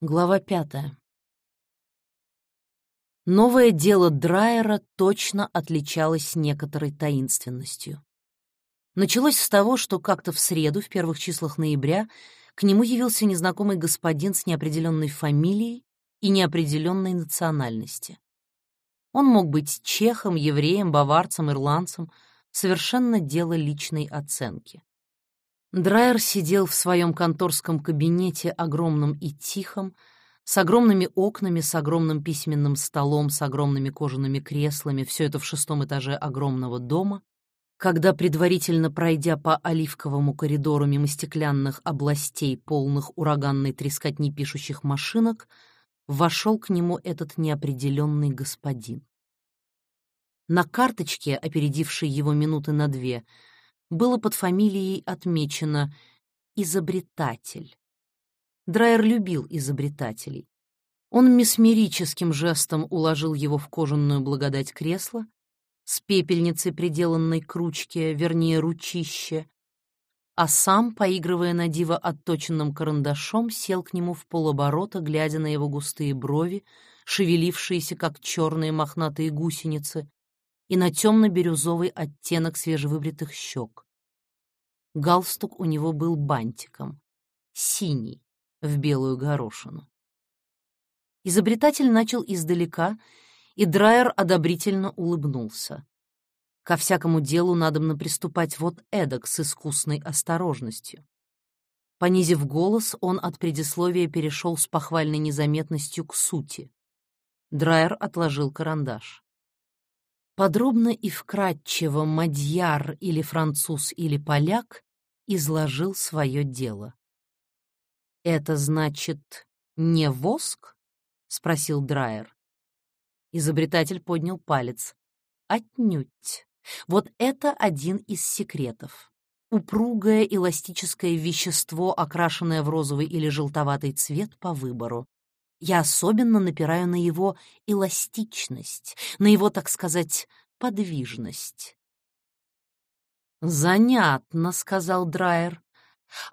Глава пятая. Новое дело Драйера точно отличалось некоторой таинственностью. Началось с того, что как-то в среду, в первых числах ноября, к нему явился незнакомый господин с неопределенной фамилией и неопределенной национальности. Он мог быть чехом, евреем, баварцем, ирландцем, совершенно дело личной оценки. Драйер сидел в своем конторском кабинете, огромном и тихом, с огромными окнами, с огромным письменным столом, с огромными кожаными креслами, все это в шестом этаже огромного дома, когда, предварительно пройдя по оливковому коридору мимо стеклянных областей, полных ураганной трескотни пишущих машинок, вошел к нему этот неопределенный господин. На карточке, опередившей его минуты на две, — было под фамилией отмечено «изобретатель». Драйер любил изобретателей. Он месмерическим жестом уложил его в кожаную благодать кресла, с пепельницей, приделанной к ручке, вернее, ручище, а сам, поигрывая на диво отточенным карандашом, сел к нему в полоборота, глядя на его густые брови, шевелившиеся, как черные мохнатые гусеницы, и на темно-бирюзовый оттенок свежевыбритых щек. Галстук у него был бантиком, синий, в белую горошину. Изобретатель начал издалека, и Драйер одобрительно улыбнулся. Ко всякому делу надобно приступать вот эдак с искусной осторожностью. Понизив голос, он от предисловия перешел с похвальной незаметностью к сути. Драйер отложил карандаш. Подробно и вкратчиво мадьяр или француз или поляк изложил свое дело. «Это значит не воск?» — спросил Драйер. Изобретатель поднял палец. «Отнюдь. Вот это один из секретов. Упругое эластическое вещество, окрашенное в розовый или желтоватый цвет по выбору. Я особенно напираю на его эластичность, на его, так сказать, подвижность. «Занятно», — сказал Драйер.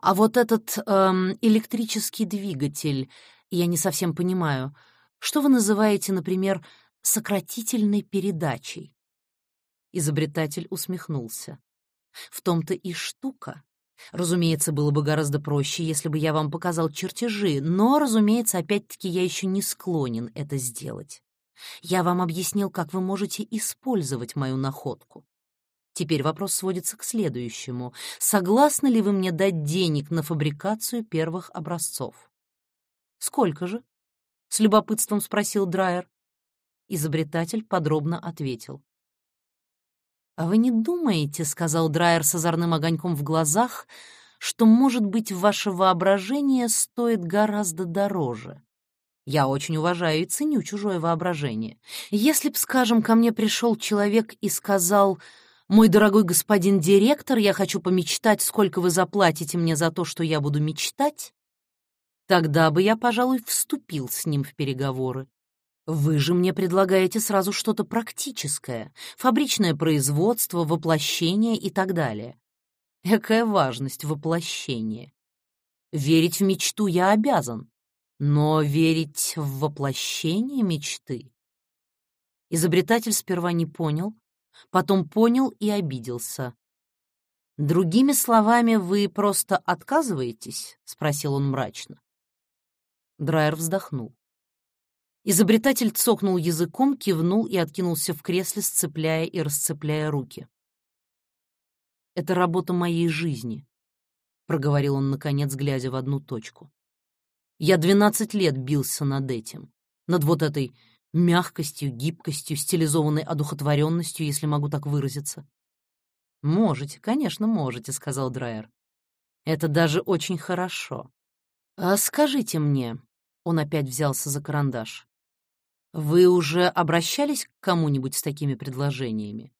«А вот этот эм, электрический двигатель, я не совсем понимаю. Что вы называете, например, сократительной передачей?» Изобретатель усмехнулся. «В том-то и штука. Разумеется, было бы гораздо проще, если бы я вам показал чертежи, но, разумеется, опять-таки я еще не склонен это сделать. Я вам объяснил, как вы можете использовать мою находку. Теперь вопрос сводится к следующему. Согласны ли вы мне дать денег на фабрикацию первых образцов? «Сколько же?» — с любопытством спросил Драйер. Изобретатель подробно ответил. «А вы не думаете, — сказал Драйер с озорным огоньком в глазах, — что, может быть, ваше воображение стоит гораздо дороже? Я очень уважаю и ценю чужое воображение. Если б, скажем, ко мне пришел человек и сказал, «Мой дорогой господин директор, я хочу помечтать, сколько вы заплатите мне за то, что я буду мечтать», тогда бы я, пожалуй, вступил с ним в переговоры. Вы же мне предлагаете сразу что-то практическое, фабричное производство, воплощение и так далее. Какая важность воплощения. Верить в мечту я обязан, но верить в воплощение мечты? Изобретатель сперва не понял, потом понял и обиделся. «Другими словами, вы просто отказываетесь?» — спросил он мрачно. Драйер вздохнул. Изобретатель цокнул языком, кивнул и откинулся в кресле, сцепляя и расцепляя руки. «Это работа моей жизни», — проговорил он, наконец, глядя в одну точку. «Я двенадцать лет бился над этим, над вот этой мягкостью, гибкостью, стилизованной одухотворенностью, если могу так выразиться». «Можете, конечно, можете», — сказал Драйер. «Это даже очень хорошо. А скажите мне...» — он опять взялся за карандаш. Вы уже обращались к кому-нибудь с такими предложениями?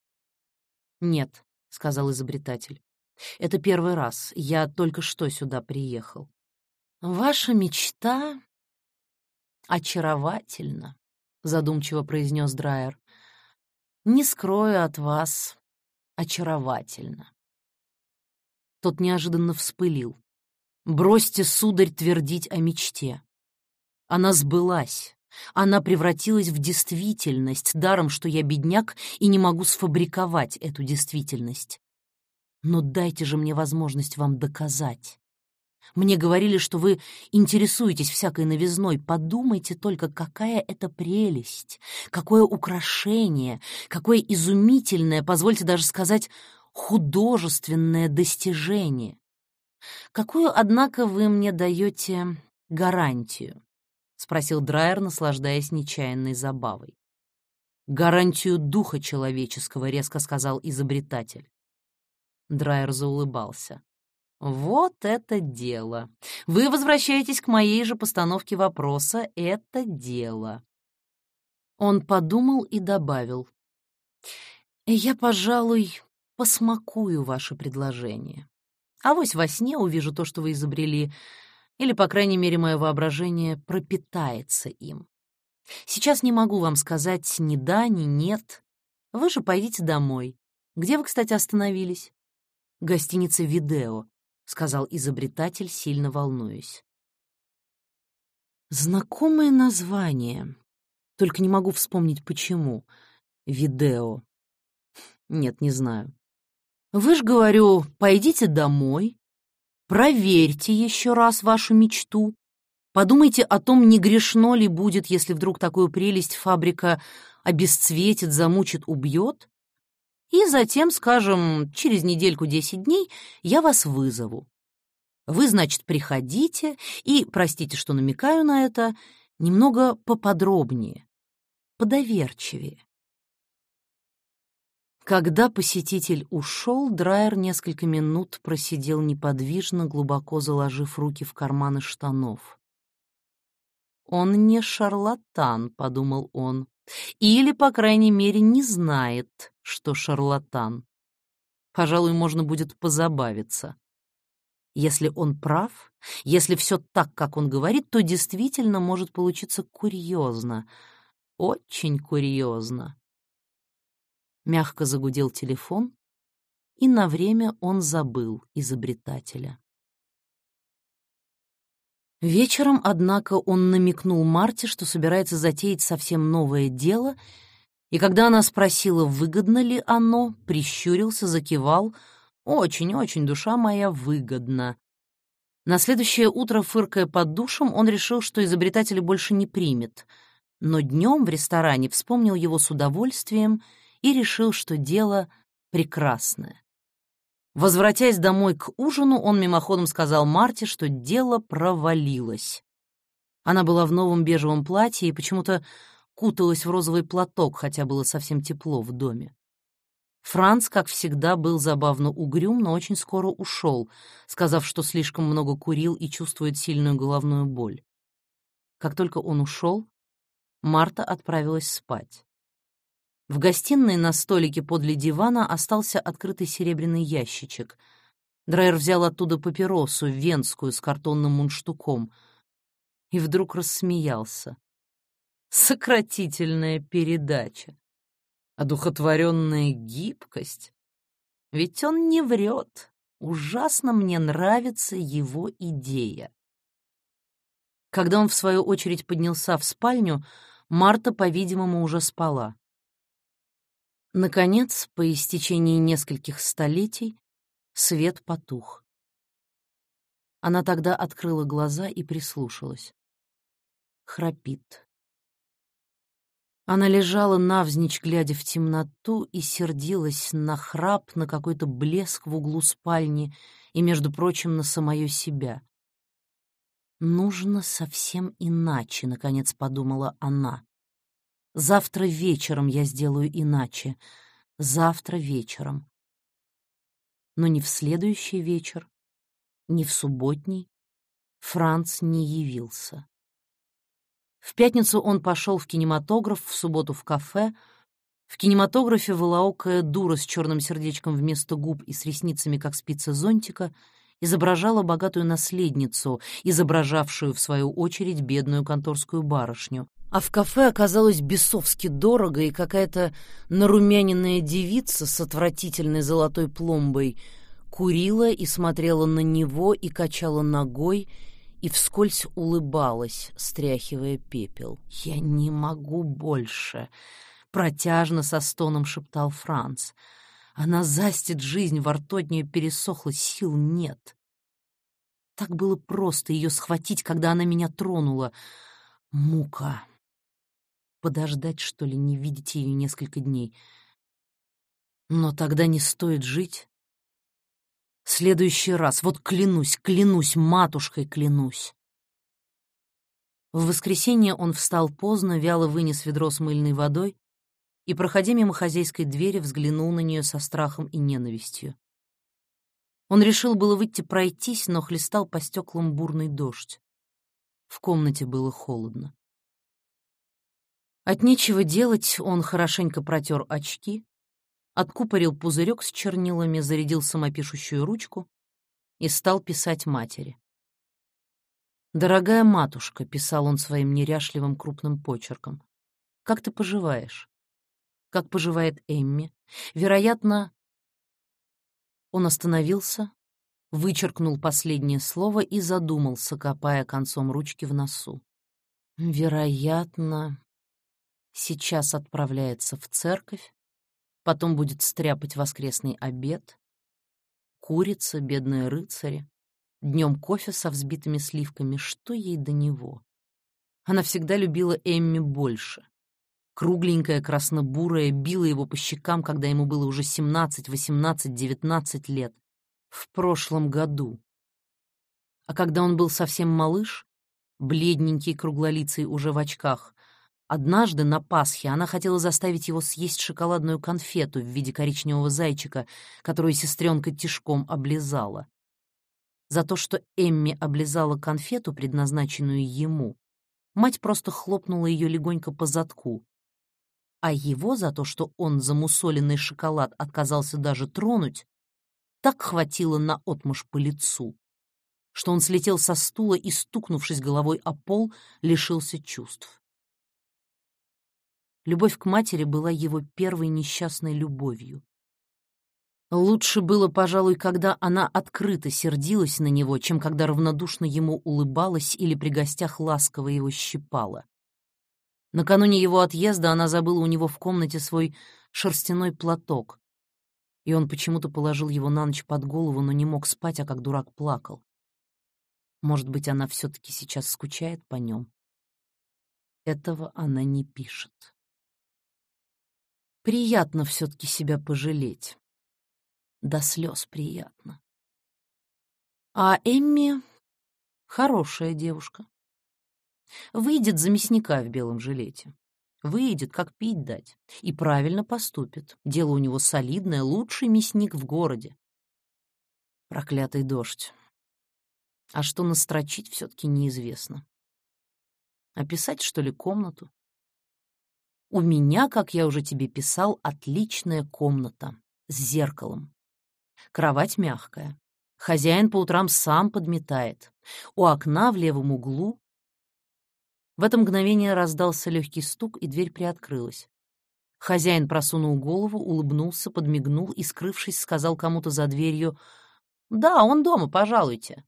Нет, сказал изобретатель. Это первый раз. Я только что сюда приехал. Ваша мечта очаровательна, задумчиво произнес Драйер. Не скрою от вас, очаровательно. Тот неожиданно вспылил. Бросьте, сударь, твердить о мечте. Она сбылась. Она превратилась в действительность, даром, что я бедняк и не могу сфабриковать эту действительность. Но дайте же мне возможность вам доказать. Мне говорили, что вы интересуетесь всякой новизной. Подумайте только, какая это прелесть, какое украшение, какое изумительное, позвольте даже сказать, художественное достижение. Какую, однако, вы мне даете гарантию? — спросил Драйер, наслаждаясь нечаянной забавой. «Гарантию духа человеческого», — резко сказал изобретатель. Драйер заулыбался. «Вот это дело! Вы возвращаетесь к моей же постановке вопроса. Это дело!» Он подумал и добавил. «Я, пожалуй, посмакую ваше предложение. А вось во сне увижу то, что вы изобрели, или, по крайней мере, мое воображение пропитается им. Сейчас не могу вам сказать ни да, ни нет. Вы же пойдите домой. Где вы, кстати, остановились? Гостиница «Видео», — сказал изобретатель, сильно волнуясь. Знакомое название. Только не могу вспомнить, почему. «Видео». Нет, не знаю. Вы ж, говорю, пойдите домой, проверьте еще раз вашу мечту, подумайте о том, не грешно ли будет, если вдруг такую прелесть фабрика обесцветит, замучит, убьет, и затем, скажем, через недельку-десять дней я вас вызову. Вы, значит, приходите и, простите, что намекаю на это, немного поподробнее, подоверчивее. Когда посетитель ушел, Драйер несколько минут просидел неподвижно, глубоко заложив руки в карманы штанов. «Он не шарлатан», — подумал он, — «или, по крайней мере, не знает, что шарлатан. Пожалуй, можно будет позабавиться. Если он прав, если все так, как он говорит, то действительно может получиться курьезно, очень курьезно». Мягко загудел телефон, и на время он забыл изобретателя. Вечером, однако, он намекнул Марте, что собирается затеять совсем новое дело, и когда она спросила, выгодно ли оно, прищурился, закивал. «Очень-очень, душа моя, выгодно». На следующее утро, фыркая под душем, он решил, что изобретателя больше не примет, но днем в ресторане вспомнил его с удовольствием — и решил, что дело прекрасное. Возвратясь домой к ужину, он мимоходом сказал Марте, что дело провалилось. Она была в новом бежевом платье и почему-то куталась в розовый платок, хотя было совсем тепло в доме. Франц, как всегда, был забавно угрюм, но очень скоро ушел, сказав, что слишком много курил и чувствует сильную головную боль. Как только он ушел, Марта отправилась спать. В гостиной на столике подле дивана остался открытый серебряный ящичек. Драйер взял оттуда папиросу, венскую, с картонным мундштуком, и вдруг рассмеялся. Сократительная передача. Одухотворенная гибкость. Ведь он не врет. Ужасно мне нравится его идея. Когда он, в свою очередь, поднялся в спальню, Марта, по-видимому, уже спала. Наконец, по истечении нескольких столетий, свет потух. Она тогда открыла глаза и прислушалась. Храпит. Она лежала навзничь, глядя в темноту, и сердилась на храп, на какой-то блеск в углу спальни и, между прочим, на самое себя. «Нужно совсем иначе», — наконец подумала она. Завтра вечером я сделаю иначе. Завтра вечером. Но не в следующий вечер, не в субботний Франц не явился. В пятницу он пошел в кинематограф, в субботу в кафе. В кинематографе волоокая дура с черным сердечком вместо губ и с ресницами, как спица зонтика, изображала богатую наследницу, изображавшую, в свою очередь, бедную конторскую барышню. А в кафе оказалось бесовски дорого, и какая-то нарумяненная девица с отвратительной золотой пломбой курила и смотрела на него, и качала ногой, и вскользь улыбалась, стряхивая пепел. «Я не могу больше!» — протяжно со стоном шептал Франц. «Она застит жизнь, во рту от нее пересохла, сил нет!» Так было просто ее схватить, когда она меня тронула. Мука. Подождать, что ли, не видеть ее несколько дней. Но тогда не стоит жить. Следующий раз, вот клянусь, клянусь, матушкой клянусь. В воскресенье он встал поздно, вяло вынес ведро с мыльной водой и, проходя мимо хозяйской двери, взглянул на нее со страхом и ненавистью. Он решил было выйти пройтись, но хлестал по стеклам бурный дождь. В комнате было холодно. От нечего делать он хорошенько протер очки, откупорил пузырек с чернилами, зарядил самопишущую ручку и стал писать матери. «Дорогая матушка», — писал он своим неряшливым крупным почерком, — «как ты поживаешь? Как поживает Эмми? Вероятно...» Он остановился, вычеркнул последнее слово и задумался, копая концом ручки в носу. «Вероятно...» Сейчас отправляется в церковь, потом будет стряпать воскресный обед, курица, бедные рыцари, днем кофе со взбитыми сливками, что ей до него? Она всегда любила Эмми больше. Кругленькая, краснобурая, била его по щекам, когда ему было уже 17, 18, 19 лет. В прошлом году. А когда он был совсем малыш, бледненький, круглолицый, уже в очках, Однажды на Пасхе она хотела заставить его съесть шоколадную конфету в виде коричневого зайчика, которую сестренка тишком облизала. За то, что Эмми облизала конфету, предназначенную ему, мать просто хлопнула ее легонько по задку. А его за то, что он замусоленный шоколад отказался даже тронуть, так хватило на отмуж по лицу, что он слетел со стула и, стукнувшись головой о пол, лишился чувств. Любовь к матери была его первой несчастной любовью. Лучше было, пожалуй, когда она открыто сердилась на него, чем когда равнодушно ему улыбалась или при гостях ласково его щипала. Накануне его отъезда она забыла у него в комнате свой шерстяной платок, и он почему-то положил его на ночь под голову, но не мог спать, а как дурак плакал. Может быть, она все-таки сейчас скучает по нем? Этого она не пишет. Приятно все-таки себя пожалеть. До слез приятно. А Эмми — хорошая девушка. Выйдет за мясника в белом жилете. Выйдет, как пить дать. И правильно поступит. Дело у него солидное, лучший мясник в городе. Проклятый дождь. А что настрочить, все-таки неизвестно. Описать, что ли, комнату? У меня, как я уже тебе писал, отличная комната с зеркалом. Кровать мягкая. Хозяин по утрам сам подметает. У окна в левом углу. В это мгновение раздался легкий стук, и дверь приоткрылась. Хозяин просунул голову, улыбнулся, подмигнул и, скрывшись, сказал кому-то за дверью «Да, он дома, пожалуйте».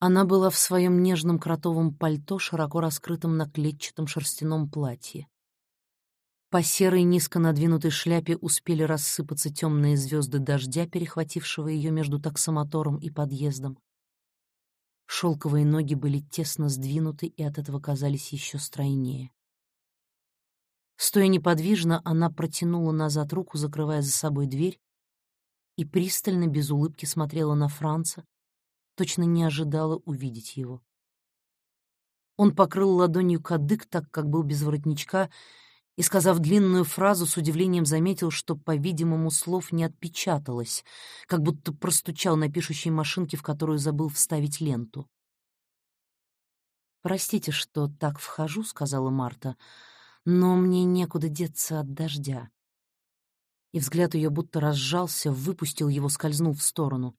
Она была в своем нежном кротовом пальто, широко раскрытом на клетчатом шерстяном платье. По серой низко надвинутой шляпе успели рассыпаться темные звезды дождя, перехватившего ее между таксомотором и подъездом. Шелковые ноги были тесно сдвинуты и от этого казались еще стройнее. Стоя неподвижно, она протянула назад руку, закрывая за собой дверь, и пристально, без улыбки смотрела на Франца, точно не ожидала увидеть его. Он покрыл ладонью кадык, так как был без воротничка, и, сказав длинную фразу, с удивлением заметил, что, по-видимому, слов не отпечаталось, как будто простучал на пишущей машинке, в которую забыл вставить ленту. «Простите, что так вхожу», — сказала Марта, — «но мне некуда деться от дождя». И взгляд ее будто разжался, выпустил его, скользнул в сторону.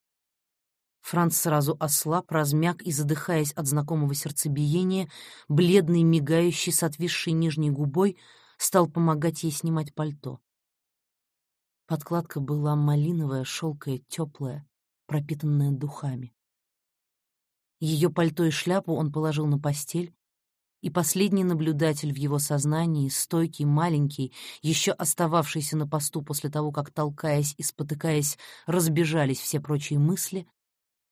Франц сразу ослаб, размяк и, задыхаясь от знакомого сердцебиения, бледный, мигающий с отвисшей нижней губой, стал помогать ей снимать пальто. Подкладка была малиновая, шелкая, теплая, пропитанная духами. Ее пальто и шляпу он положил на постель, и последний наблюдатель в его сознании, стойкий, маленький, еще остававшийся на посту после того, как, толкаясь и спотыкаясь, разбежались все прочие мысли,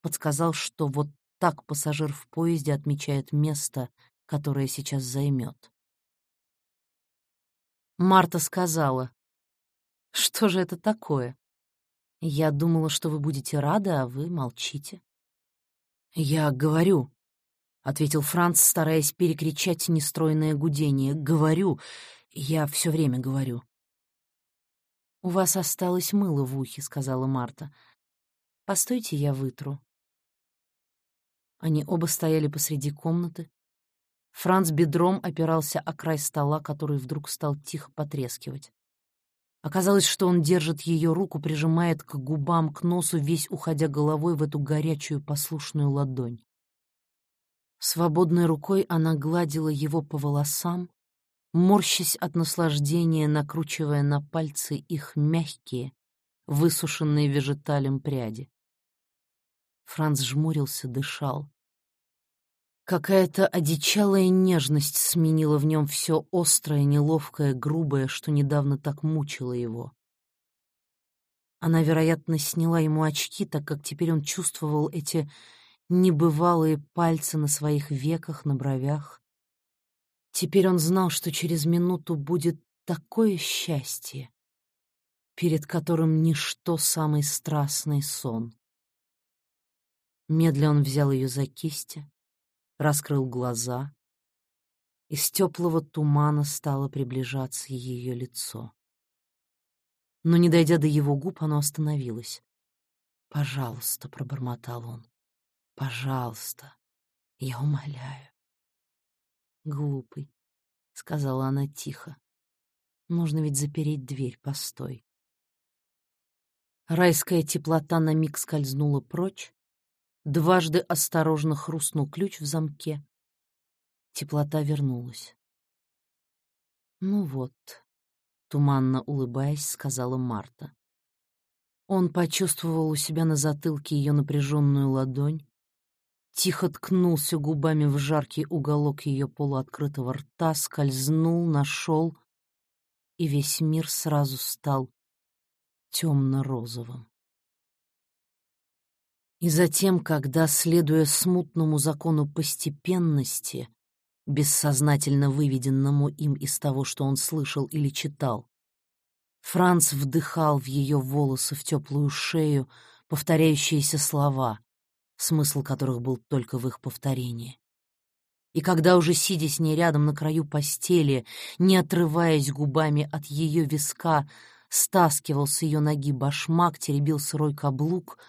подсказал, что вот так пассажир в поезде отмечает место, которое сейчас займет. Марта сказала, «Что же это такое? Я думала, что вы будете рады, а вы молчите». «Я говорю», — ответил Франц, стараясь перекричать нестройное гудение. «Говорю. Я все время говорю». «У вас осталось мыло в ухе», — сказала Марта. «Постойте, я вытру». Они оба стояли посреди комнаты, Франц бедром опирался о край стола, который вдруг стал тихо потрескивать. Оказалось, что он держит ее руку, прижимает к губам, к носу, весь уходя головой в эту горячую послушную ладонь. Свободной рукой она гладила его по волосам, морщась от наслаждения, накручивая на пальцы их мягкие, высушенные вежеталем пряди. Франц жмурился, дышал. Какая-то одичалая нежность сменила в нем все острое, неловкое, грубое, что недавно так мучило его. Она, вероятно, сняла ему очки, так как теперь он чувствовал эти небывалые пальцы на своих веках, на бровях. Теперь он знал, что через минуту будет такое счастье, перед которым ничто самый страстный сон. Медленно он взял ее за кисти, раскрыл глаза. Из теплого тумана стало приближаться ее лицо. Но, не дойдя до его губ, оно остановилось. «Пожалуйста», — пробормотал он, — «пожалуйста, я умоляю». «Глупый», — сказала она тихо. «Нужно ведь запереть дверь, постой». Райская теплота на миг скользнула прочь, Дважды осторожно хрустнул ключ в замке. Теплота вернулась. «Ну вот», — туманно улыбаясь, сказала Марта. Он почувствовал у себя на затылке ее напряженную ладонь, тихо ткнулся губами в жаркий уголок ее полуоткрытого рта, скользнул, нашел, и весь мир сразу стал темно-розовым. И затем, когда, следуя смутному закону постепенности, бессознательно выведенному им из того, что он слышал или читал, Франц вдыхал в ее волосы, в теплую шею, повторяющиеся слова, смысл которых был только в их повторении. И когда уже сидя с ней рядом на краю постели, не отрываясь губами от ее виска, стаскивал с ее ноги башмак, теребил сырой каблук —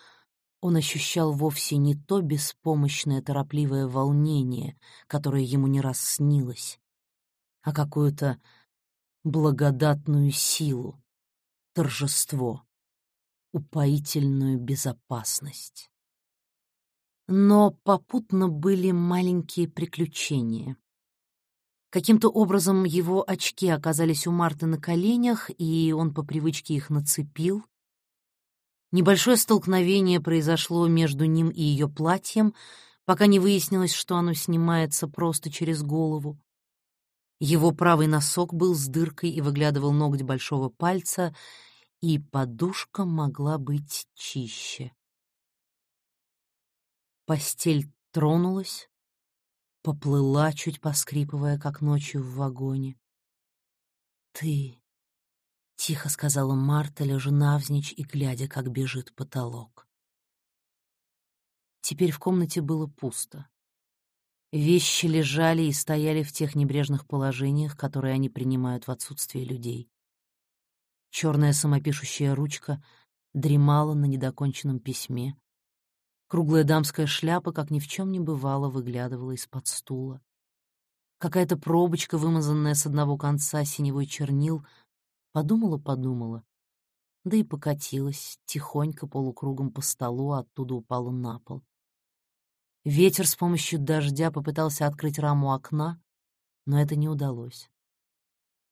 он ощущал вовсе не то беспомощное торопливое волнение, которое ему не раз снилось, а какую-то благодатную силу, торжество, упоительную безопасность. Но попутно были маленькие приключения. Каким-то образом его очки оказались у Марты на коленях, и он по привычке их нацепил, Небольшое столкновение произошло между ним и ее платьем, пока не выяснилось, что оно снимается просто через голову. Его правый носок был с дыркой и выглядывал ноготь большого пальца, и подушка могла быть чище. Постель тронулась, поплыла, чуть поскрипывая, как ночью в вагоне. «Ты — тихо сказала Марта, лежа навзничь и глядя, как бежит потолок. Теперь в комнате было пусто. Вещи лежали и стояли в тех небрежных положениях, которые они принимают в отсутствие людей. Черная самопишущая ручка дремала на недоконченном письме. Круглая дамская шляпа, как ни в чем не бывало, выглядывала из-под стула. Какая-то пробочка, вымазанная с одного конца синевой чернил, Подумала-подумала, да и покатилась, тихонько полукругом по столу, а оттуда упала на пол. Ветер с помощью дождя попытался открыть раму окна, но это не удалось.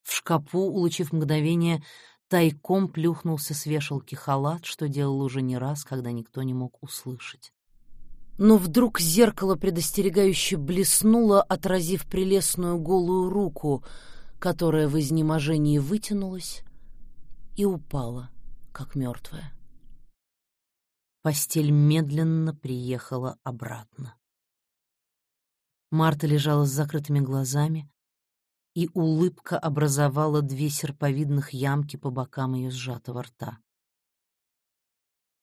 В шкапу, улучив мгновение, тайком плюхнулся с вешалки халат, что делал уже не раз, когда никто не мог услышать. Но вдруг зеркало предостерегающе блеснуло, отразив прелестную голую руку, которая в изнеможении вытянулась и упала, как мертвая. Постель медленно приехала обратно. Марта лежала с закрытыми глазами, и улыбка образовала две серповидных ямки по бокам ее сжатого рта.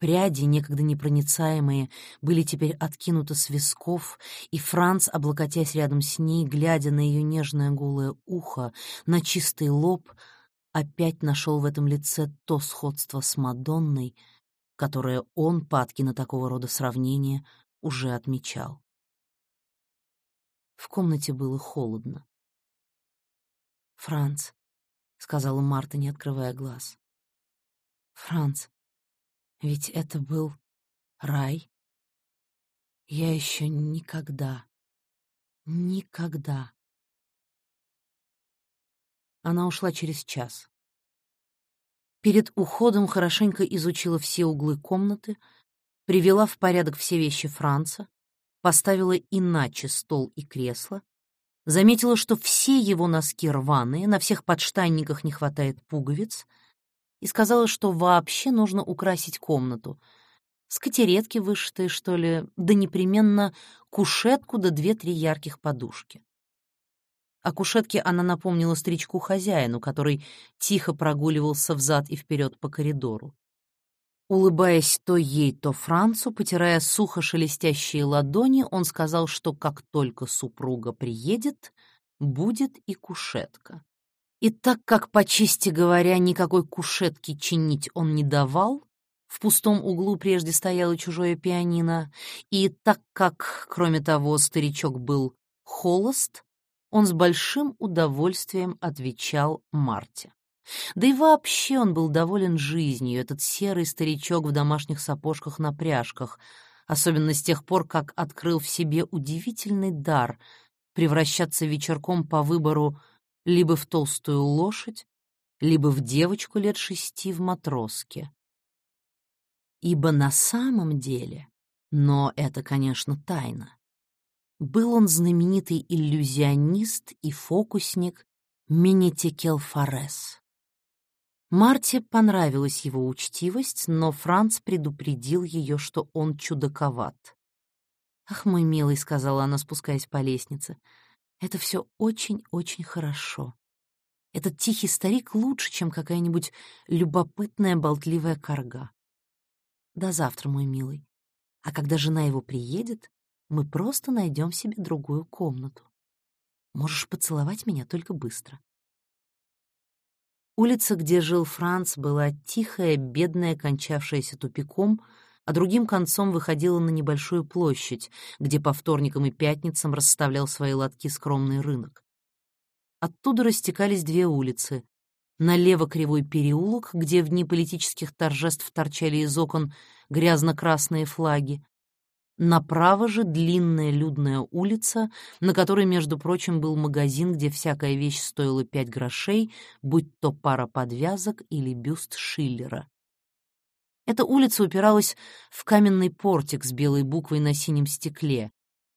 Пряди, некогда непроницаемые, были теперь откинуты с висков, и Франц, облокотясь рядом с ней, глядя на ее нежное голое ухо, на чистый лоб, опять нашел в этом лице то сходство с Мадонной, которое он, падки на такого рода сравнения, уже отмечал. В комнате было холодно. «Франц», — сказала Марта, не открывая глаз. «Франц, ведь это был рай. Я еще никогда, никогда...» Она ушла через час. Перед уходом хорошенько изучила все углы комнаты, привела в порядок все вещи Франца, поставила иначе стол и кресло, заметила, что все его носки рваные, на всех подштанниках не хватает пуговиц, и сказала, что вообще нужно украсить комнату. Скатеретки вышитые, что ли, да непременно кушетку да две-три ярких подушки. О кушетке она напомнила старичку-хозяину, который тихо прогуливался взад и вперед по коридору. Улыбаясь то ей, то Францу, потирая сухо шелестящие ладони, он сказал, что как только супруга приедет, будет и кушетка. И так как, по чести говоря, никакой кушетки чинить он не давал, в пустом углу прежде стояло чужое пианино, и так как, кроме того, старичок был холост, он с большим удовольствием отвечал Марте. Да и вообще он был доволен жизнью, этот серый старичок в домашних сапожках на пряжках, особенно с тех пор, как открыл в себе удивительный дар превращаться вечерком по выбору либо в толстую лошадь, либо в девочку лет шести в матроске. Ибо на самом деле, но это, конечно, тайна, был он знаменитый иллюзионист и фокусник Минитикел Форес. Марте понравилась его учтивость, но Франц предупредил ее, что он чудаковат. «Ах, мой милый», — сказала она, спускаясь по лестнице, — «это все очень-очень хорошо. Этот тихий старик лучше, чем какая-нибудь любопытная болтливая корга. До завтра, мой милый. А когда жена его приедет, мы просто найдем себе другую комнату. Можешь поцеловать меня только быстро. Улица, где жил Франц, была тихая, бедная, кончавшаяся тупиком, а другим концом выходила на небольшую площадь, где по вторникам и пятницам расставлял свои лотки скромный рынок. Оттуда растекались две улицы. Налево кривой переулок, где в дни политических торжеств торчали из окон грязно-красные флаги, Направо же длинная людная улица, на которой, между прочим, был магазин, где всякая вещь стоила пять грошей, будь то пара подвязок или бюст Шиллера. Эта улица упиралась в каменный портик с белой буквой на синем стекле,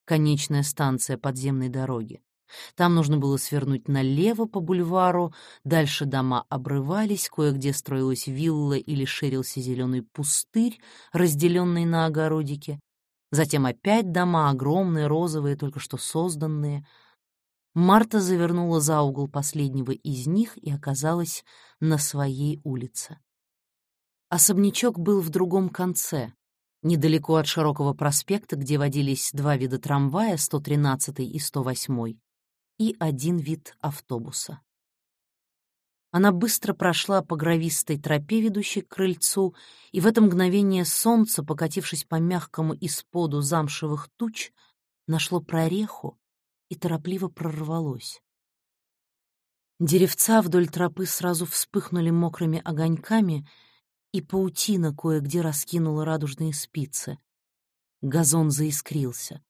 конечная станция подземной дороги. Там нужно было свернуть налево по бульвару, дальше дома обрывались, кое-где строилась вилла или ширился зеленый пустырь, разделенный на огородики. Затем опять дома, огромные, розовые, только что созданные. Марта завернула за угол последнего из них и оказалась на своей улице. Особнячок был в другом конце, недалеко от широкого проспекта, где водились два вида трамвая, 113 и 108, и один вид автобуса. Она быстро прошла по гравистой тропе, ведущей к крыльцу, и в это мгновение солнце, покатившись по мягкому исподу замшевых туч, нашло прореху и торопливо прорвалось. Деревца вдоль тропы сразу вспыхнули мокрыми огоньками, и паутина кое-где раскинула радужные спицы. Газон заискрился.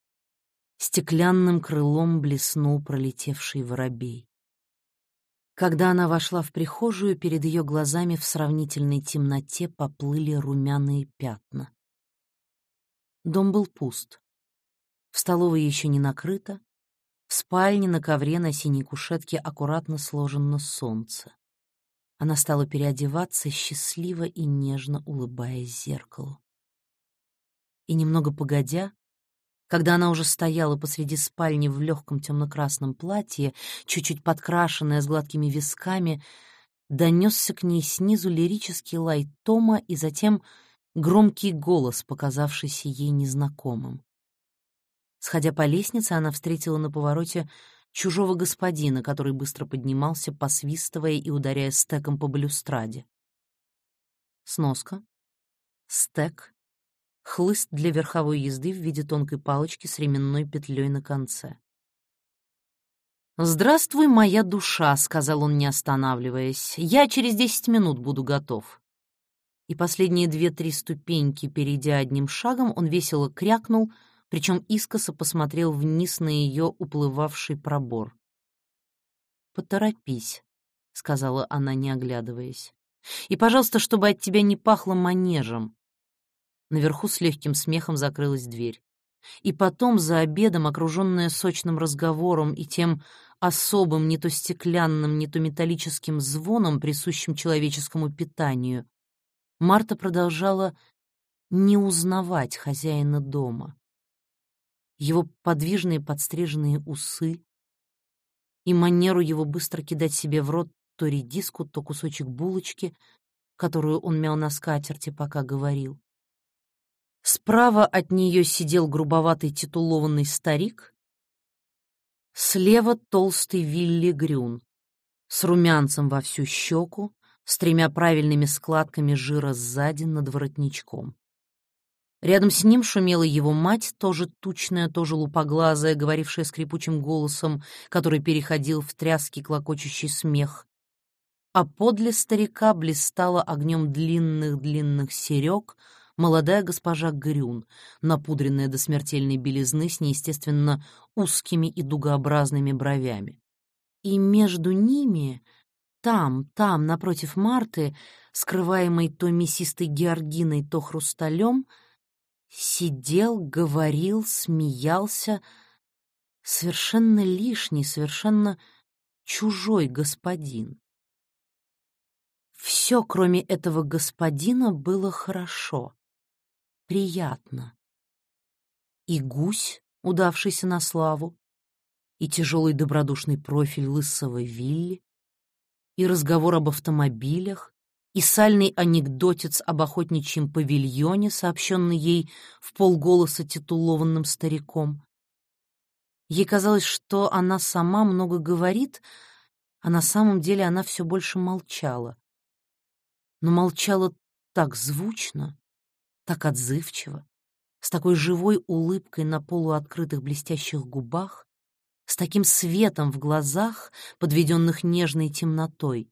Стеклянным крылом блеснул пролетевший воробей. Когда она вошла в прихожую, перед ее глазами в сравнительной темноте поплыли румяные пятна. Дом был пуст. В столовой еще не накрыто, в спальне на ковре на синей кушетке аккуратно сложено солнце. Она стала переодеваться, счастливо и нежно улыбаясь зеркалу. И немного погодя, когда она уже стояла посреди спальни в легком темно-красном платье, чуть-чуть подкрашенная с гладкими висками, донесся к ней снизу лирический лай Тома и затем громкий голос, показавшийся ей незнакомым. Сходя по лестнице, она встретила на повороте чужого господина, который быстро поднимался, посвистывая и ударяя стеком по балюстраде. Сноска. Стек. Хлыст для верховой езды в виде тонкой палочки с ременной петлей на конце. «Здравствуй, моя душа», — сказал он, не останавливаясь. «Я через десять минут буду готов». И последние две-три ступеньки, перейдя одним шагом, он весело крякнул — причем искоса посмотрел вниз на ее уплывавший пробор. «Поторопись», — сказала она, не оглядываясь. «И, пожалуйста, чтобы от тебя не пахло манежем». Наверху с легким смехом закрылась дверь. И потом, за обедом, окруженная сочным разговором и тем особым, не то стеклянным, не то металлическим звоном, присущим человеческому питанию, Марта продолжала не узнавать хозяина дома его подвижные подстриженные усы и манеру его быстро кидать себе в рот то редиску, то кусочек булочки, которую он мял на скатерти, пока говорил. Справа от нее сидел грубоватый титулованный старик, слева толстый Вилли Грюн с румянцем во всю щеку, с тремя правильными складками жира сзади над воротничком. Рядом с ним шумела его мать, тоже тучная, тоже лупоглазая, говорившая скрипучим голосом, который переходил в тряский клокочущий смех. А подле старика блистала огнем длинных-длинных серег молодая госпожа Грюн, напудренная до смертельной белизны с неестественно узкими и дугообразными бровями. И между ними, там, там, напротив Марты, скрываемой то мясистой георгиной, то хрусталем, — Сидел, говорил, смеялся. Совершенно лишний, совершенно чужой господин. Все, кроме этого господина, было хорошо, приятно. И гусь, удавшийся на славу, и тяжелый добродушный профиль лысого Вилли, и разговор об автомобилях, и сальный анекдотец об охотничьем павильоне, сообщенный ей в полголоса титулованным стариком. Ей казалось, что она сама много говорит, а на самом деле она все больше молчала. Но молчала так звучно, так отзывчиво, с такой живой улыбкой на полуоткрытых блестящих губах, с таким светом в глазах, подведенных нежной темнотой,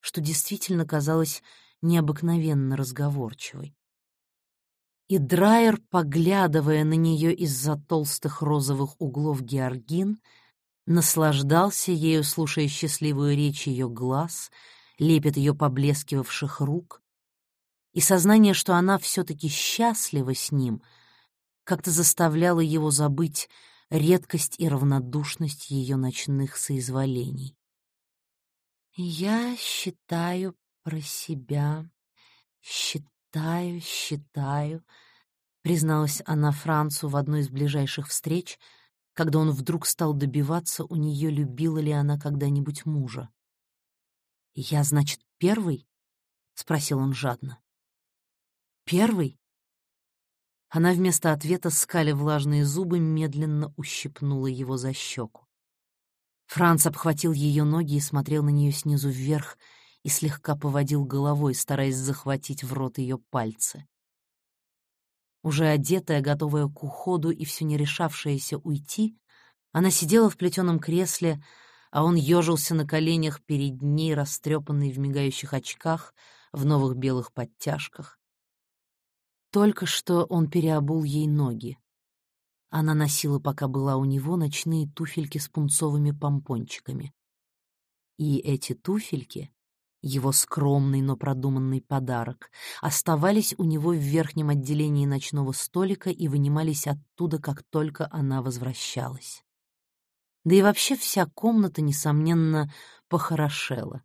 что действительно казалась необыкновенно разговорчивой. И Драйер, поглядывая на нее из-за толстых розовых углов георгин, наслаждался ею, слушая счастливую речь ее глаз, лепет ее поблескивавших рук, и сознание, что она все-таки счастлива с ним, как-то заставляло его забыть редкость и равнодушность ее ночных соизволений. Я считаю про себя, считаю, считаю, призналась она Францу в одной из ближайших встреч, когда он вдруг стал добиваться у нее, любила ли она когда-нибудь мужа. «Я, значит, первый?» — спросил он жадно. «Первый?» Она вместо ответа, скаля влажные зубы, медленно ущипнула его за щеку. Франц обхватил ее ноги и смотрел на нее снизу вверх и слегка поводил головой, стараясь захватить в рот ее пальцы. Уже одетая, готовая к уходу и все не решавшаяся уйти, она сидела в плетеном кресле, а он ежился на коленях перед ней, растрепанный в мигающих очках, в новых белых подтяжках. Только что он переобул ей ноги. Она носила, пока была у него, ночные туфельки с пунцовыми помпончиками. И эти туфельки его скромный, но продуманный подарок, оставались у него в верхнем отделении ночного столика и вынимались оттуда, как только она возвращалась. Да и вообще вся комната, несомненно, похорошела.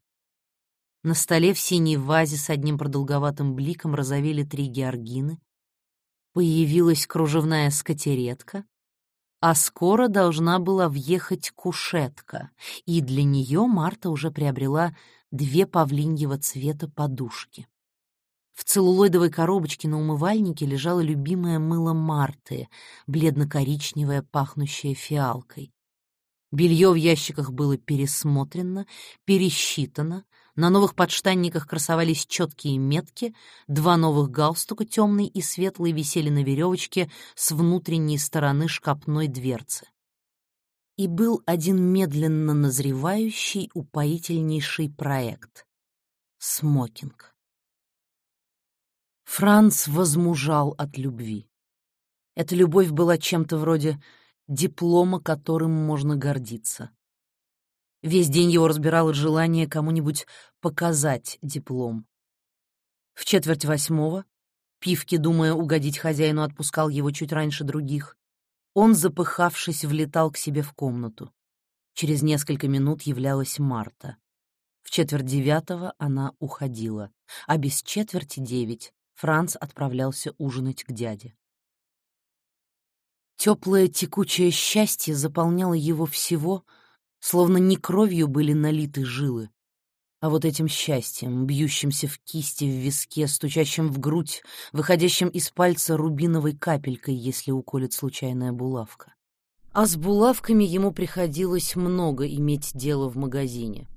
На столе в синей вазе с одним продолговатым бликом розовели три георгины. Появилась кружевная скатеретка, а скоро должна была въехать кушетка, и для нее Марта уже приобрела две павлиньего цвета подушки. В целлулоидовой коробочке на умывальнике лежало любимое мыло Марты, бледно-коричневое, пахнущее фиалкой. Белье в ящиках было пересмотрено, пересчитано, на новых подштанниках красовались четкие метки, два новых галстука, темный и светлый, висели на веревочке с внутренней стороны шкапной дверцы и был один медленно назревающий, упоительнейший проект — смокинг. Франц возмужал от любви. Эта любовь была чем-то вроде диплома, которым можно гордиться. Весь день его разбирало желание кому-нибудь показать диплом. В четверть восьмого Пивки, думая угодить хозяину, отпускал его чуть раньше других. Он, запыхавшись, влетал к себе в комнату. Через несколько минут являлась Марта. В четверть девятого она уходила, а без четверти девять Франц отправлялся ужинать к дяде. Теплое текучее счастье заполняло его всего, словно не кровью были налиты жилы, а вот этим счастьем, бьющимся в кисти, в виске, стучащим в грудь, выходящим из пальца рубиновой капелькой, если уколет случайная булавка. А с булавками ему приходилось много иметь дело в магазине.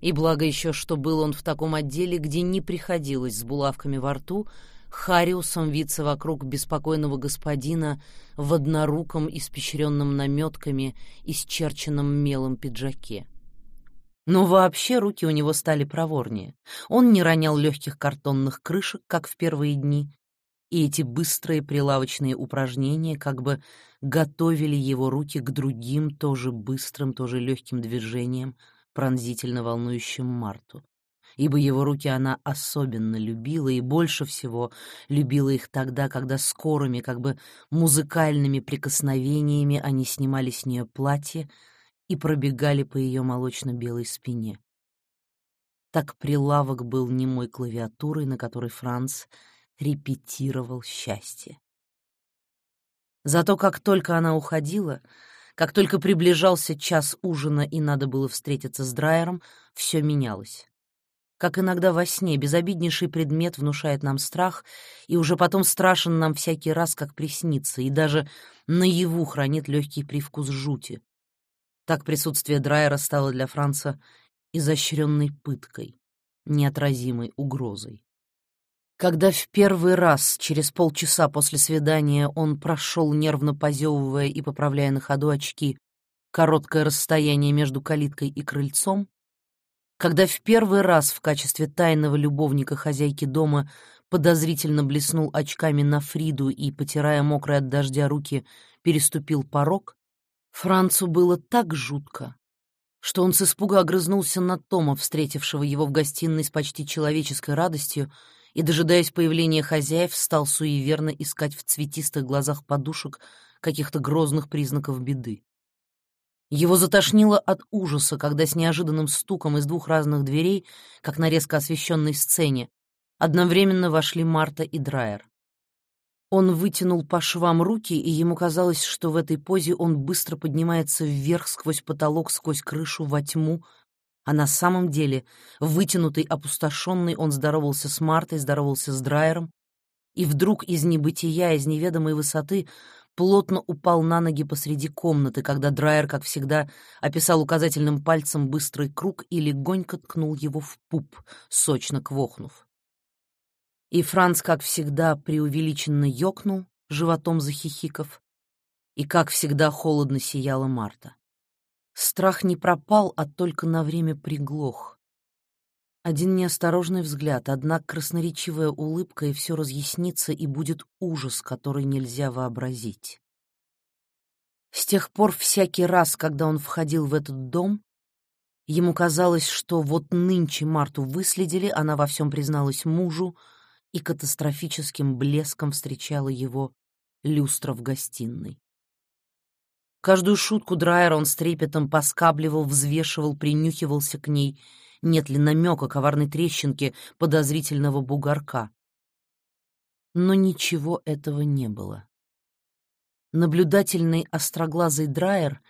И благо еще, что был он в таком отделе, где не приходилось с булавками во рту, Хариусом виться вокруг беспокойного господина в одноруком, испещренном наметками, исчерченном мелом пиджаке. Но вообще руки у него стали проворнее. Он не ронял легких картонных крышек, как в первые дни, и эти быстрые прилавочные упражнения как бы готовили его руки к другим тоже быстрым, тоже легким движениям, пронзительно волнующим Марту. Ибо его руки она особенно любила и больше всего любила их тогда, когда скорыми, как бы музыкальными прикосновениями они снимали с нее платье, и пробегали по ее молочно-белой спине. Так прилавок был немой клавиатурой, на которой Франц репетировал счастье. Зато как только она уходила, как только приближался час ужина и надо было встретиться с Драйером, все менялось. Как иногда во сне безобиднейший предмет внушает нам страх, и уже потом страшен нам всякий раз, как приснится, и даже наяву хранит легкий привкус жути, так присутствие Драйера стало для Франца изощренной пыткой, неотразимой угрозой. Когда в первый раз, через полчаса после свидания, он прошел, нервно позевывая и поправляя на ходу очки, короткое расстояние между калиткой и крыльцом, когда в первый раз в качестве тайного любовника хозяйки дома подозрительно блеснул очками на Фриду и, потирая мокрые от дождя руки, переступил порог, Францу было так жутко, что он с испуга огрызнулся на Тома, встретившего его в гостиной с почти человеческой радостью, и, дожидаясь появления хозяев, стал суеверно искать в цветистых глазах подушек каких-то грозных признаков беды. Его затошнило от ужаса, когда с неожиданным стуком из двух разных дверей, как на резко освещенной сцене, одновременно вошли Марта и Драйер. Он вытянул по швам руки, и ему казалось, что в этой позе он быстро поднимается вверх сквозь потолок, сквозь крышу во тьму, а на самом деле, вытянутый, опустошенный, он здоровался с Мартой, здоровался с Драйером, и вдруг из небытия, из неведомой высоты плотно упал на ноги посреди комнаты, когда Драйер, как всегда, описал указательным пальцем быстрый круг и легонько ткнул его в пуп, сочно квохнув. И Франц, как всегда, преувеличенно ёкнул, животом захихиков, и, как всегда, холодно сияла Марта. Страх не пропал, а только на время приглох. Один неосторожный взгляд, одна красноречивая улыбка, и все разъяснится, и будет ужас, который нельзя вообразить. С тех пор всякий раз, когда он входил в этот дом, Ему казалось, что вот нынче Марту выследили, она во всем призналась мужу и катастрофическим блеском встречала его люстра в гостиной. Каждую шутку Драйера он с трепетом поскабливал, взвешивал, принюхивался к ней, нет ли намека коварной трещинки подозрительного бугорка. Но ничего этого не было. Наблюдательный остроглазый Драйер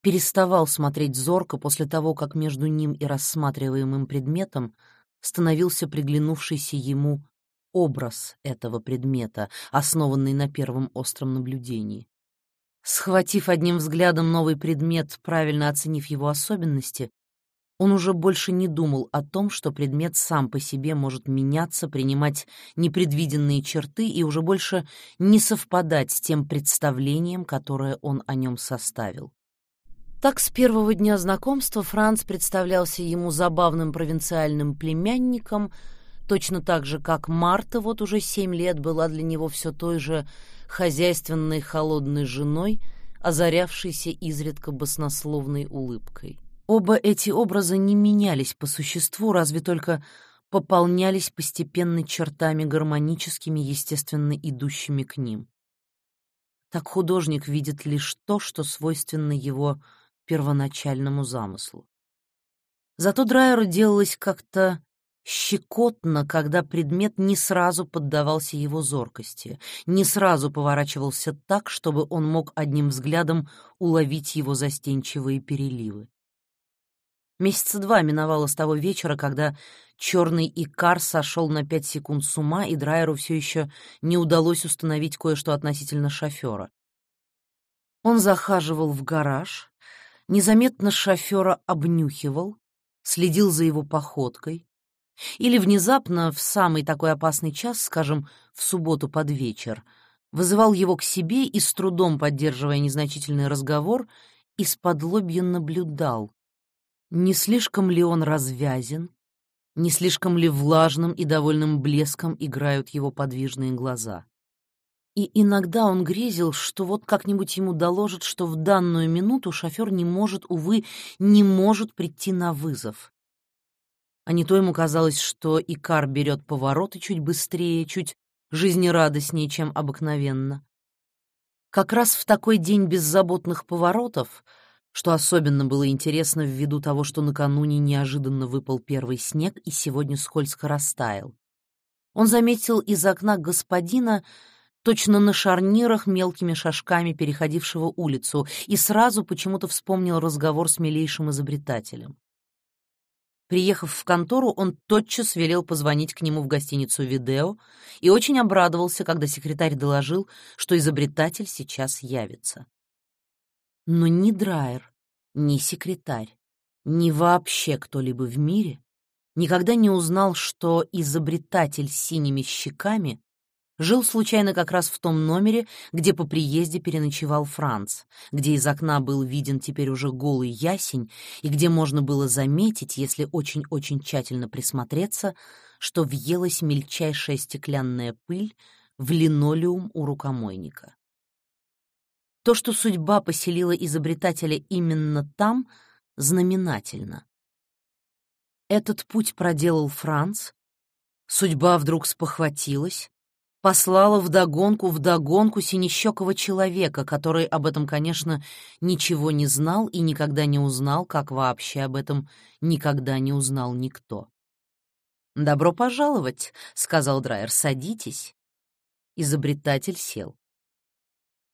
переставал смотреть зорко после того, как между ним и рассматриваемым предметом становился приглянувшийся ему образ этого предмета, основанный на первом остром наблюдении. Схватив одним взглядом новый предмет, правильно оценив его особенности, он уже больше не думал о том, что предмет сам по себе может меняться, принимать непредвиденные черты и уже больше не совпадать с тем представлением, которое он о нем составил. Так с первого дня знакомства Франц представлялся ему забавным провинциальным племянником, точно так же, как Марта вот уже семь лет была для него все той же хозяйственной холодной женой, озарявшейся изредка баснословной улыбкой. Оба эти образа не менялись по существу, разве только пополнялись постепенно чертами гармоническими, естественно, идущими к ним. Так художник видит лишь то, что свойственно его первоначальному замыслу. Зато Драйеру делалось как-то щекотно, когда предмет не сразу поддавался его зоркости, не сразу поворачивался так, чтобы он мог одним взглядом уловить его застенчивые переливы. Месяца два миновало с того вечера, когда черный икар сошел на пять секунд с ума, и Драйеру все еще не удалось установить кое-что относительно шофера. Он захаживал в гараж, незаметно шофера обнюхивал, следил за его походкой, или внезапно, в самый такой опасный час, скажем, в субботу под вечер, вызывал его к себе и, с трудом поддерживая незначительный разговор, из-под лобья наблюдал, не слишком ли он развязен, не слишком ли влажным и довольным блеском играют его подвижные глаза. И иногда он грезил, что вот как-нибудь ему доложат, что в данную минуту шофер не может, увы, не может прийти на вызов. А не то ему казалось, что Икар берет повороты чуть быстрее, чуть жизнерадостнее, чем обыкновенно. Как раз в такой день беззаботных поворотов — что особенно было интересно ввиду того, что накануне неожиданно выпал первый снег и сегодня скользко растаял. Он заметил из окна господина, точно на шарнирах мелкими шажками переходившего улицу, и сразу почему-то вспомнил разговор с милейшим изобретателем. Приехав в контору, он тотчас велел позвонить к нему в гостиницу «Видео» и очень обрадовался, когда секретарь доложил, что изобретатель сейчас явится. Но ни Драйер, ни секретарь, ни вообще кто-либо в мире никогда не узнал, что изобретатель с синими щеками жил случайно как раз в том номере, где по приезде переночевал Франц, где из окна был виден теперь уже голый ясень и где можно было заметить, если очень-очень тщательно присмотреться, что въелась мельчайшая стеклянная пыль в линолеум у рукомойника. То, что судьба поселила изобретателя именно там, знаменательно. Этот путь проделал Франц, судьба вдруг спохватилась, послала вдогонку вдогонку синещекого человека, который об этом, конечно, ничего не знал и никогда не узнал, как вообще об этом никогда не узнал никто. «Добро пожаловать», — сказал Драйер, — «садитесь». Изобретатель сел.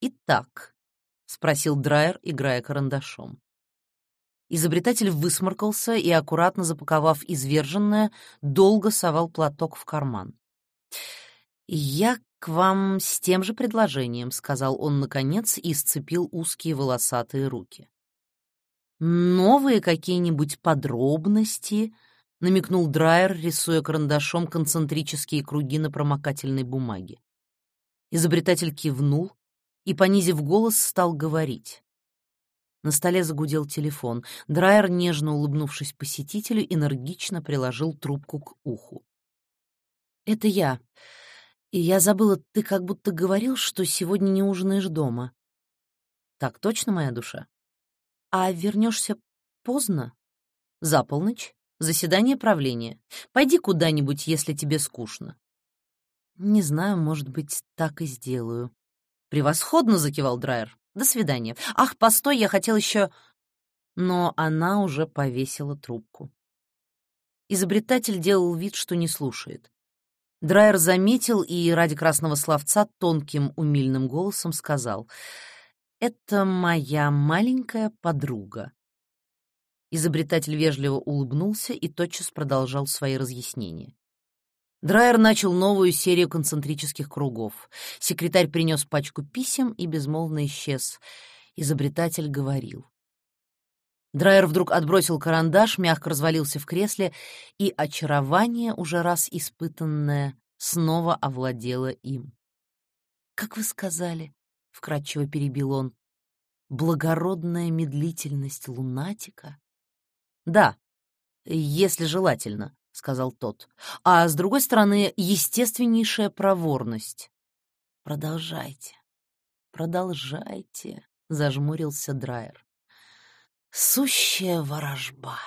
«Итак», — спросил Драйер, играя карандашом. Изобретатель высморкался и, аккуратно запаковав изверженное, долго совал платок в карман. «Я к вам с тем же предложением», — сказал он, наконец, и сцепил узкие волосатые руки. «Новые какие-нибудь подробности?» — намекнул Драйер, рисуя карандашом концентрические круги на промокательной бумаге. Изобретатель кивнул, и, понизив голос, стал говорить. На столе загудел телефон. Драйер, нежно улыбнувшись посетителю, энергично приложил трубку к уху. «Это я. И я забыла, ты как будто говорил, что сегодня не ужинаешь дома». «Так точно, моя душа? А вернешься поздно?» За полночь заседание правления. Пойди куда-нибудь, если тебе скучно». «Не знаю, может быть, так и сделаю». «Превосходно!» — закивал Драйер. «До свидания. Ах, постой, я хотел еще...» Но она уже повесила трубку. Изобретатель делал вид, что не слушает. Драйер заметил и ради красного словца тонким умильным голосом сказал «Это моя маленькая подруга». Изобретатель вежливо улыбнулся и тотчас продолжал свои разъяснения. Драйер начал новую серию концентрических кругов. Секретарь принес пачку писем и безмолвно исчез. Изобретатель говорил. Драйер вдруг отбросил карандаш, мягко развалился в кресле, и очарование, уже раз испытанное, снова овладело им. «Как вы сказали?» — вкратчиво перебил он. «Благородная медлительность лунатика?» «Да, если желательно», — сказал тот. «А с другой стороны, естественнейшая проворность». «Продолжайте, продолжайте», — зажмурился Драйер. «Сущая ворожба».